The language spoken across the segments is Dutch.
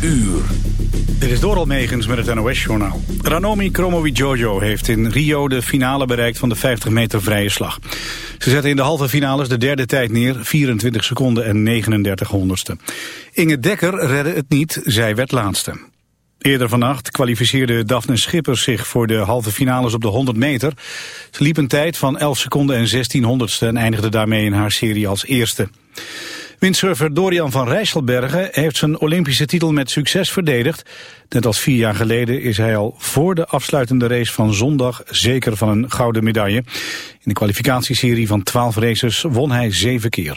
uur. Dit is Doral Megens met het NOS-journaal. Ranomi Kromowidjojo heeft in Rio de finale bereikt van de 50 meter vrije slag. Ze zette in de halve finales de derde tijd neer, 24 seconden en 39 honderdste. Inge Dekker redde het niet, zij werd laatste. Eerder vannacht kwalificeerde Daphne Schippers zich voor de halve finales op de 100 meter. Ze liep een tijd van 11 seconden en 16 honderdste en eindigde daarmee in haar serie als eerste. Windsurfer Dorian van Rijsselbergen heeft zijn Olympische titel met succes verdedigd. Net als vier jaar geleden is hij al voor de afsluitende race van zondag zeker van een gouden medaille. In de kwalificatieserie van 12 races won hij zeven keer.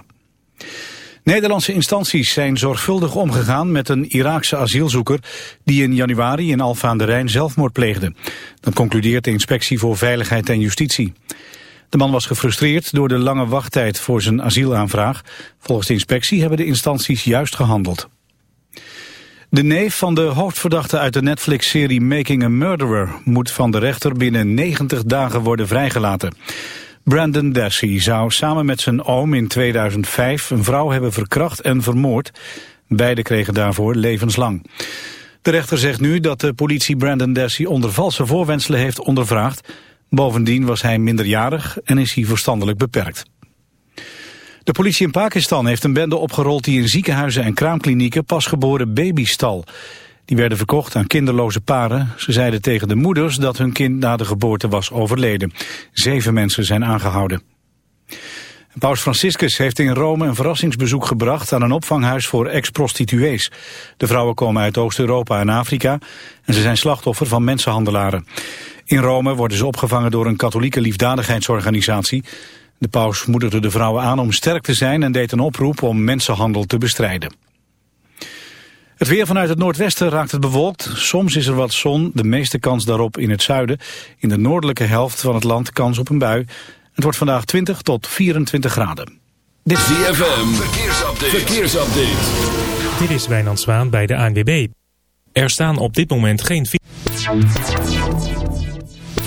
Nederlandse instanties zijn zorgvuldig omgegaan met een Iraakse asielzoeker die in januari in Alfa aan de Rijn zelfmoord pleegde. Dat concludeert de Inspectie voor Veiligheid en Justitie. De man was gefrustreerd door de lange wachttijd voor zijn asielaanvraag. Volgens de inspectie hebben de instanties juist gehandeld. De neef van de hoofdverdachte uit de Netflix-serie Making a Murderer... moet van de rechter binnen 90 dagen worden vrijgelaten. Brandon Dassey zou samen met zijn oom in 2005 een vrouw hebben verkracht en vermoord. Beiden kregen daarvoor levenslang. De rechter zegt nu dat de politie Brandon Dassey onder valse voorwenselen heeft ondervraagd... Bovendien was hij minderjarig en is hij verstandelijk beperkt. De politie in Pakistan heeft een bende opgerold die in ziekenhuizen en kraamklinieken pasgeboren babystal. Die werden verkocht aan kinderloze paren. Ze zeiden tegen de moeders dat hun kind na de geboorte was overleden. Zeven mensen zijn aangehouden. Paus Franciscus heeft in Rome een verrassingsbezoek gebracht aan een opvanghuis voor ex-prostituees. De vrouwen komen uit Oost-Europa en Afrika en ze zijn slachtoffer van mensenhandelaren. In Rome worden ze opgevangen door een katholieke liefdadigheidsorganisatie. De paus moedigde de vrouwen aan om sterk te zijn en deed een oproep om mensenhandel te bestrijden. Het weer vanuit het noordwesten raakt het bewolkt. Soms is er wat zon, de meeste kans daarop in het zuiden. In de noordelijke helft van het land kans op een bui. Het wordt vandaag 20 tot 24 graden. Dit is ZFM, verkeersupdate. verkeersupdate. Dit is Wijnand Zwaan bij de ANWB. Er staan op dit moment geen...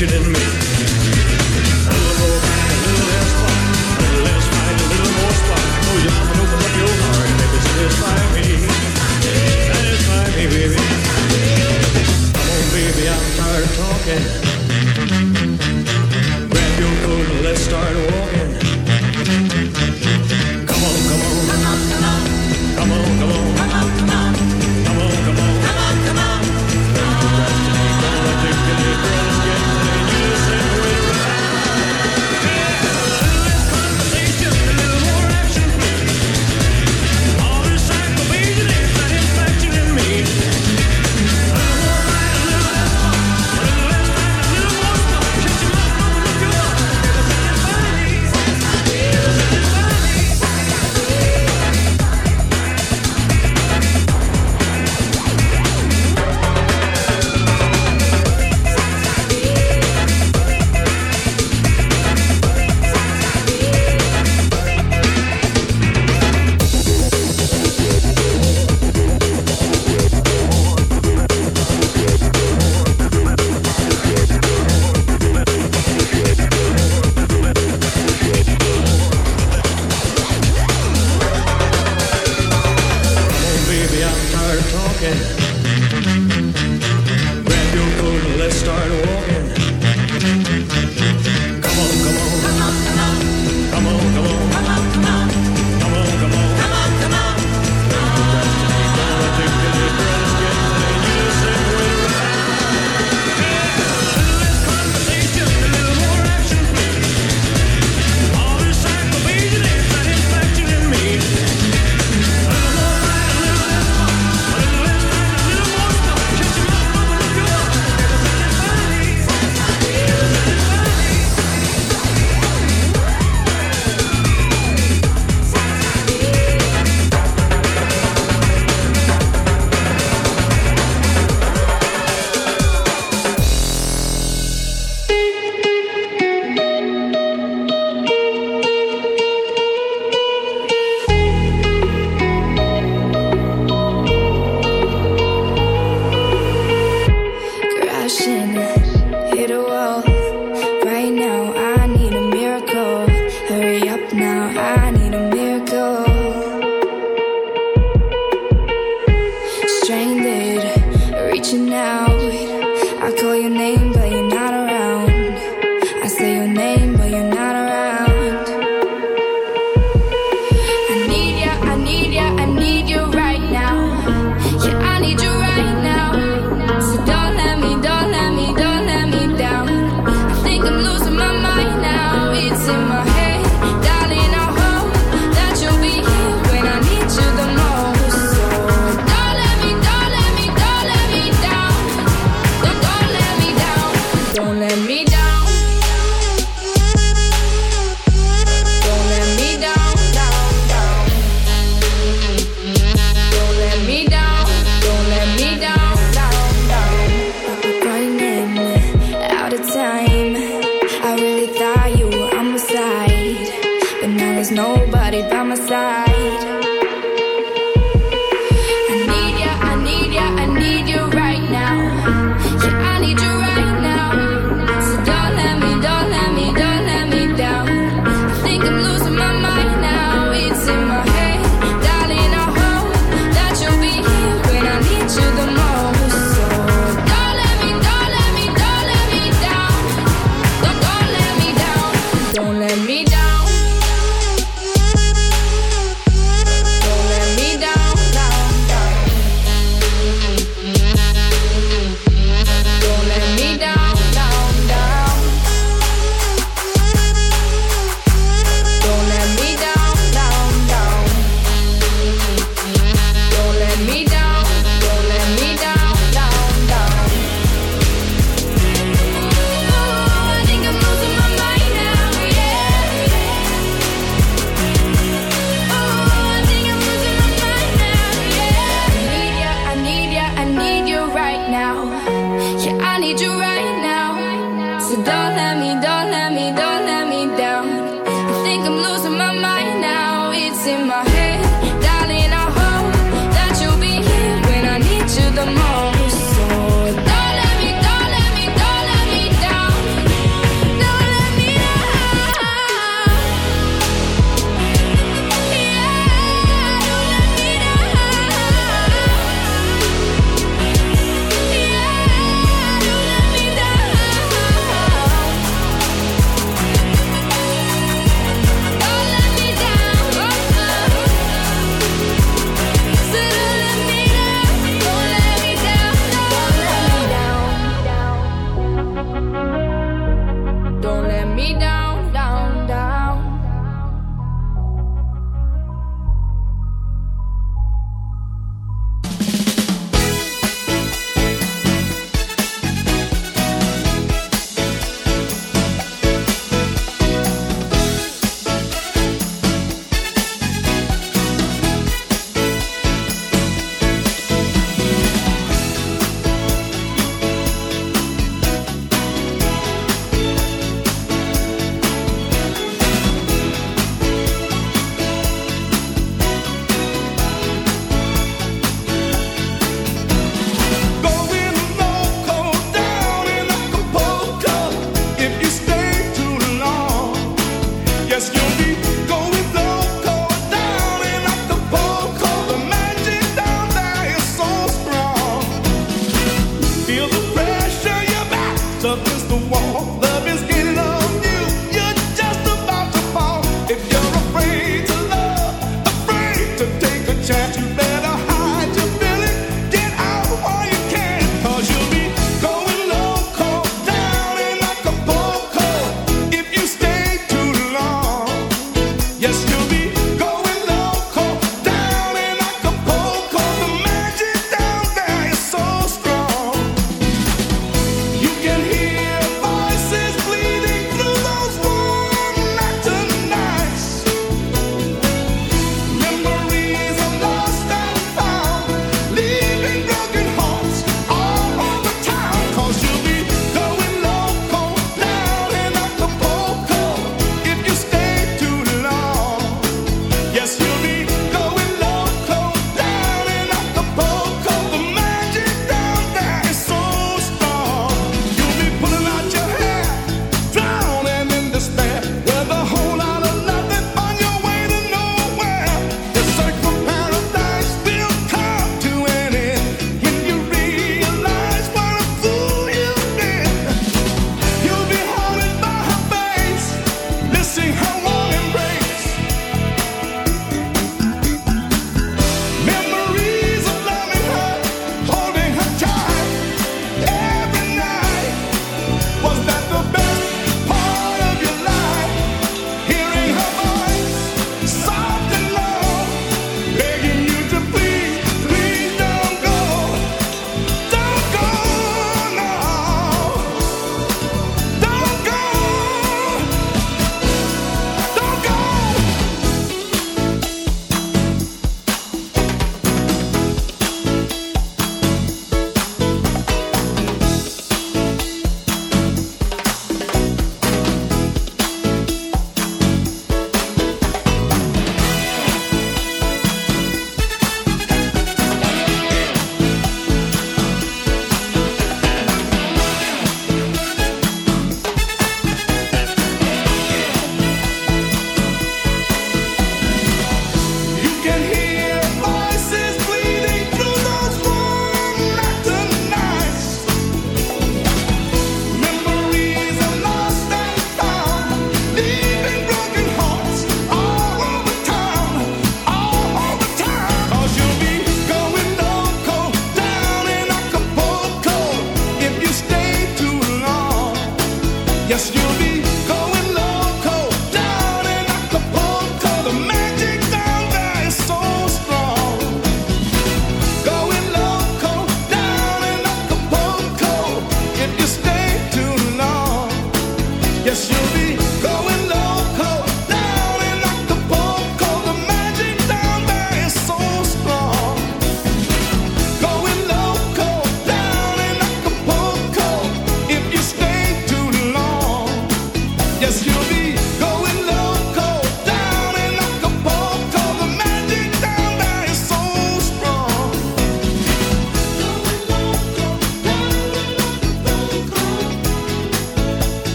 questioning me.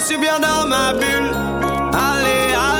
suis bien dans ma bulle. Allez, allez.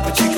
but you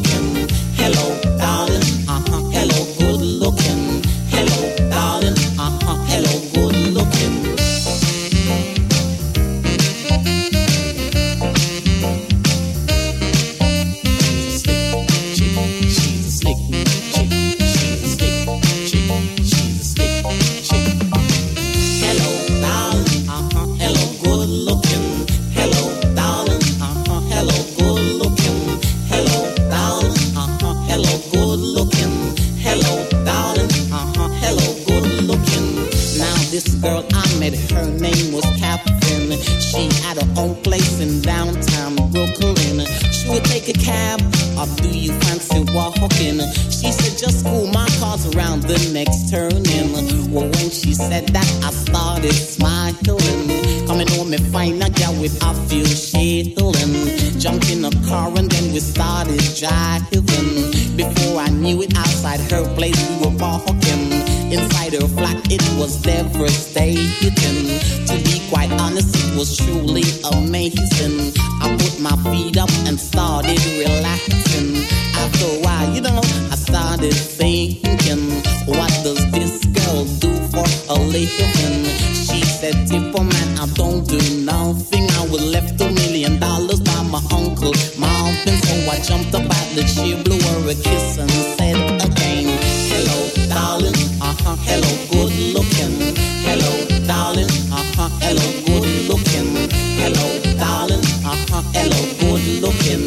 million dollars by my uncle, Marvin. So I jumped up out the chair, blew her a kiss and said again, Hello, darling, uh-huh, hello, good looking. Hello, darling, uh-huh, hello, good looking. Hello, darling, uh-huh, hello, good looking.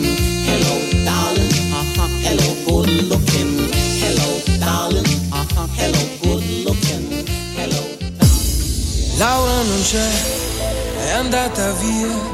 Hello, darling, uh-huh, hello, good looking. Hello, darling, uh-huh, hello, good looking. Hello, Laura non c'è, è andata via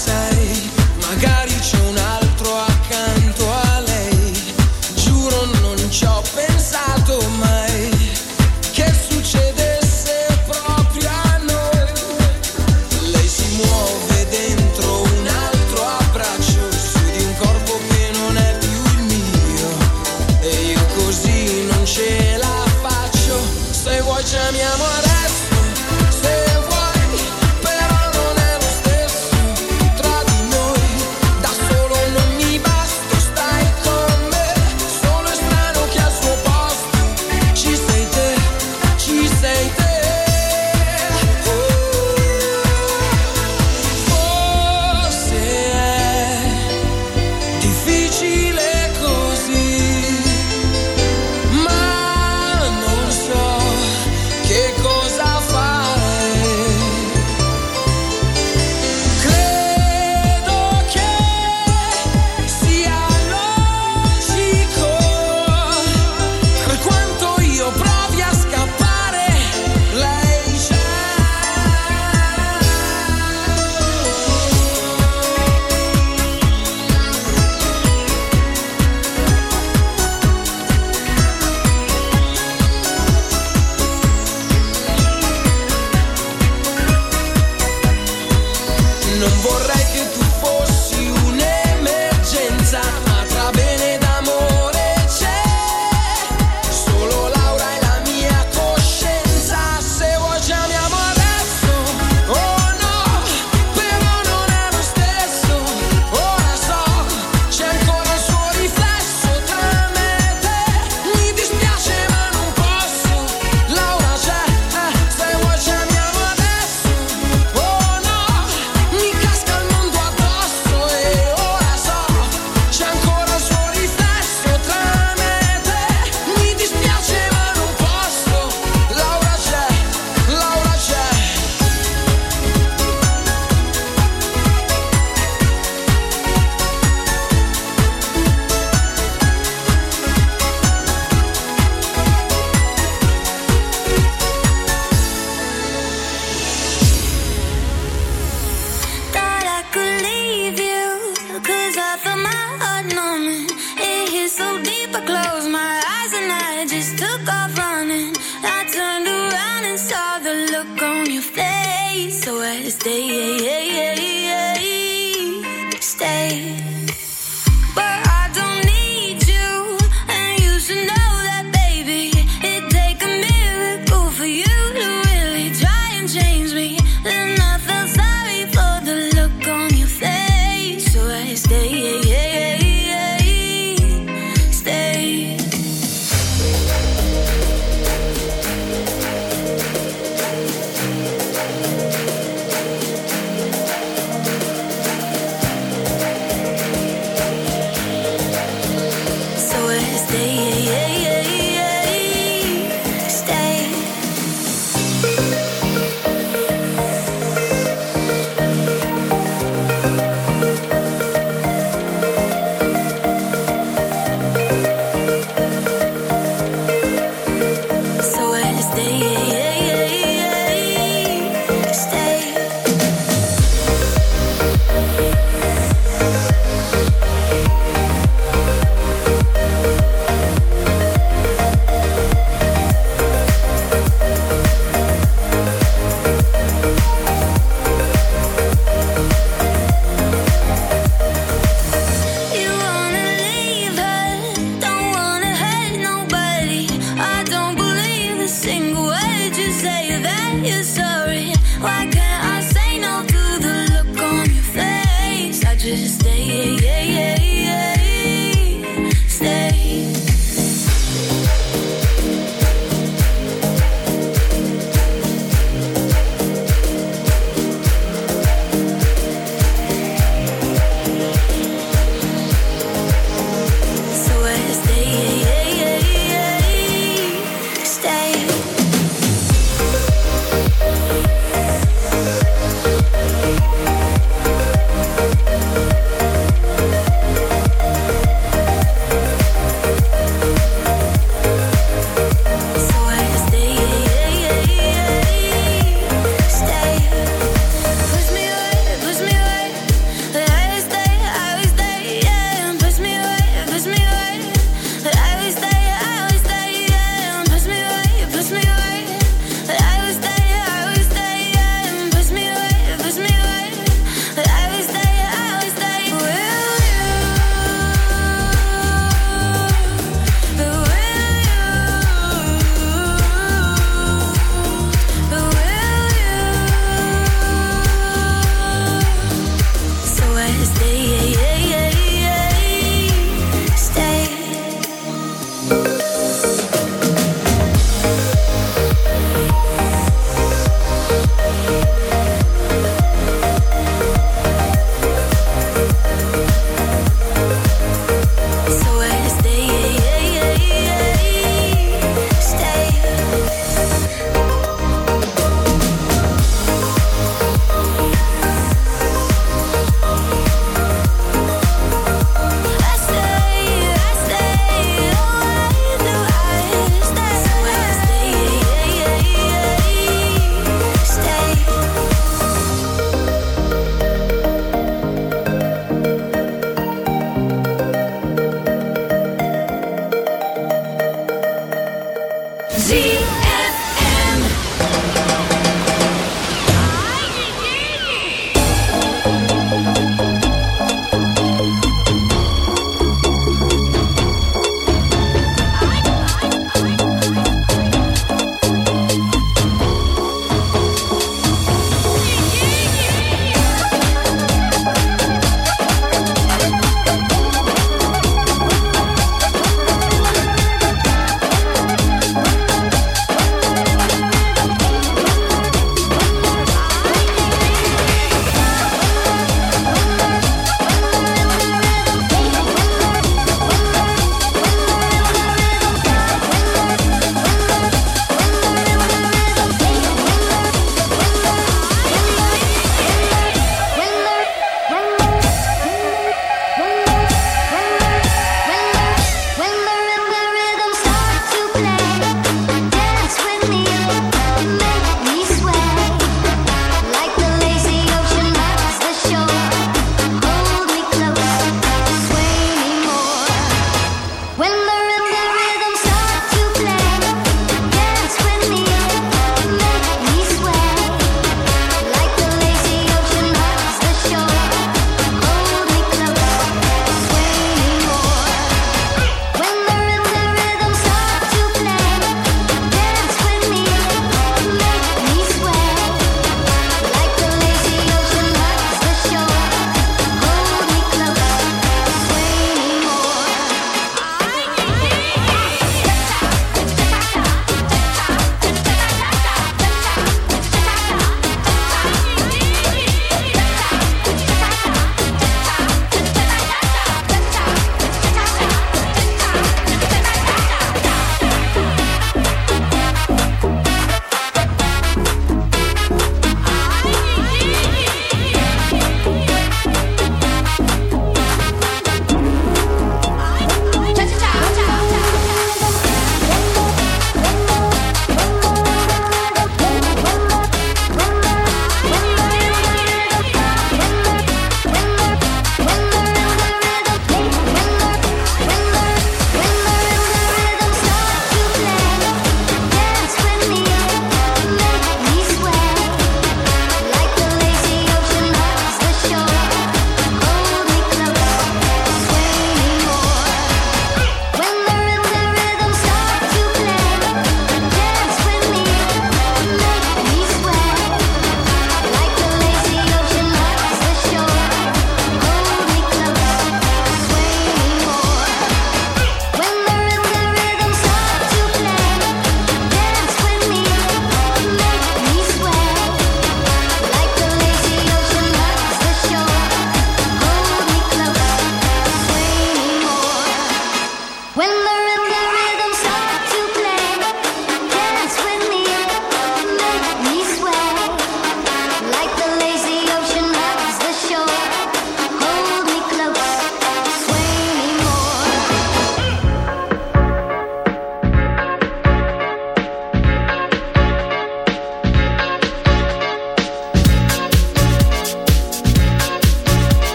say.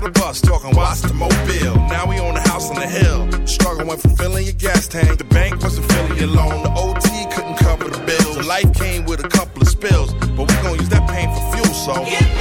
the bus talking watch the mobile. Now we own a house on the hill. Struggling from filling your gas tank. The bank wasn't filling your loan. The OT couldn't cover the bills. The life came with a couple of spills. But we gon' use that pain for fuel, so. Yeah.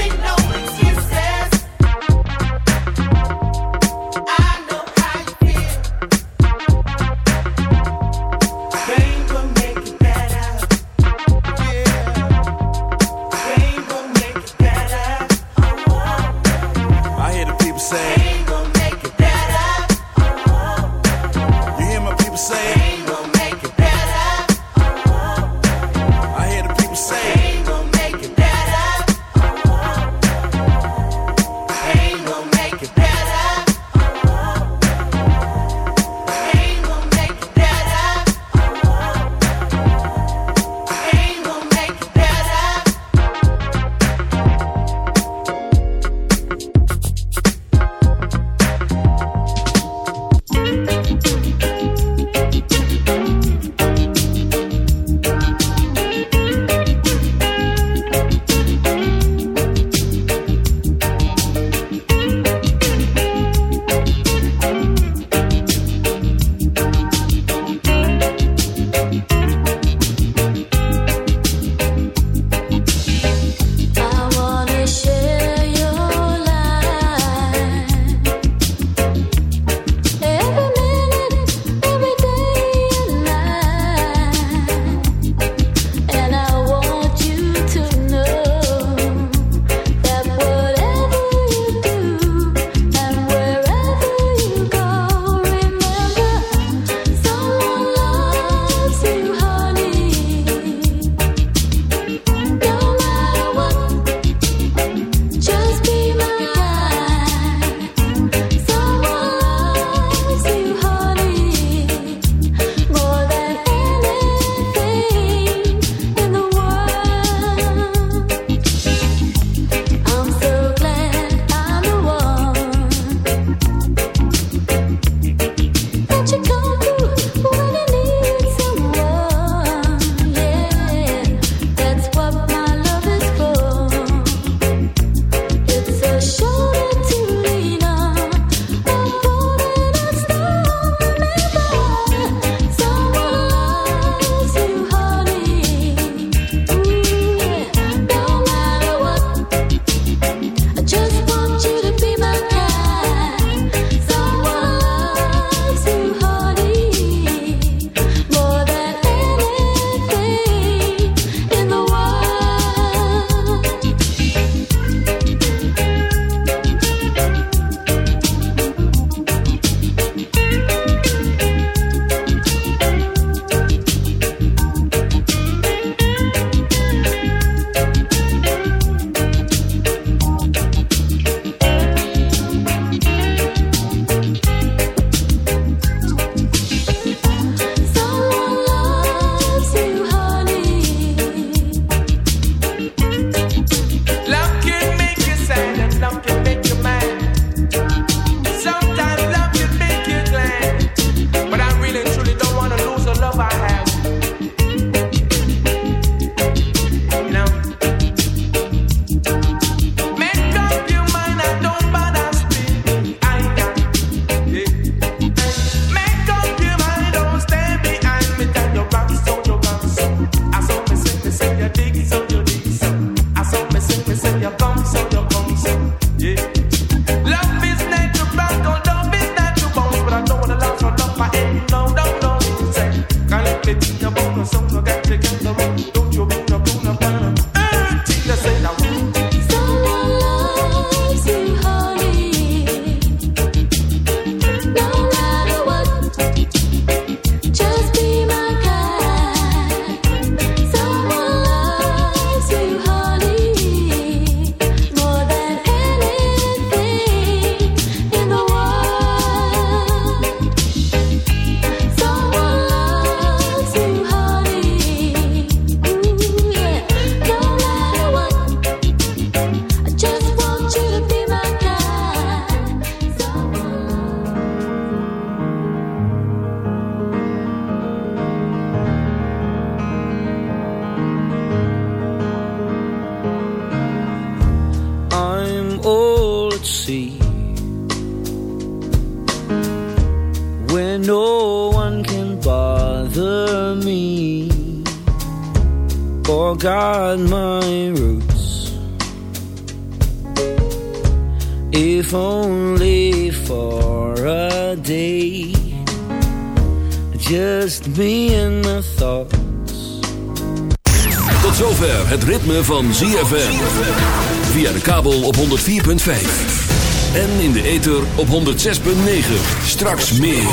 106.9. Straks meer.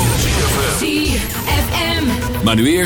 Maar nu eerst.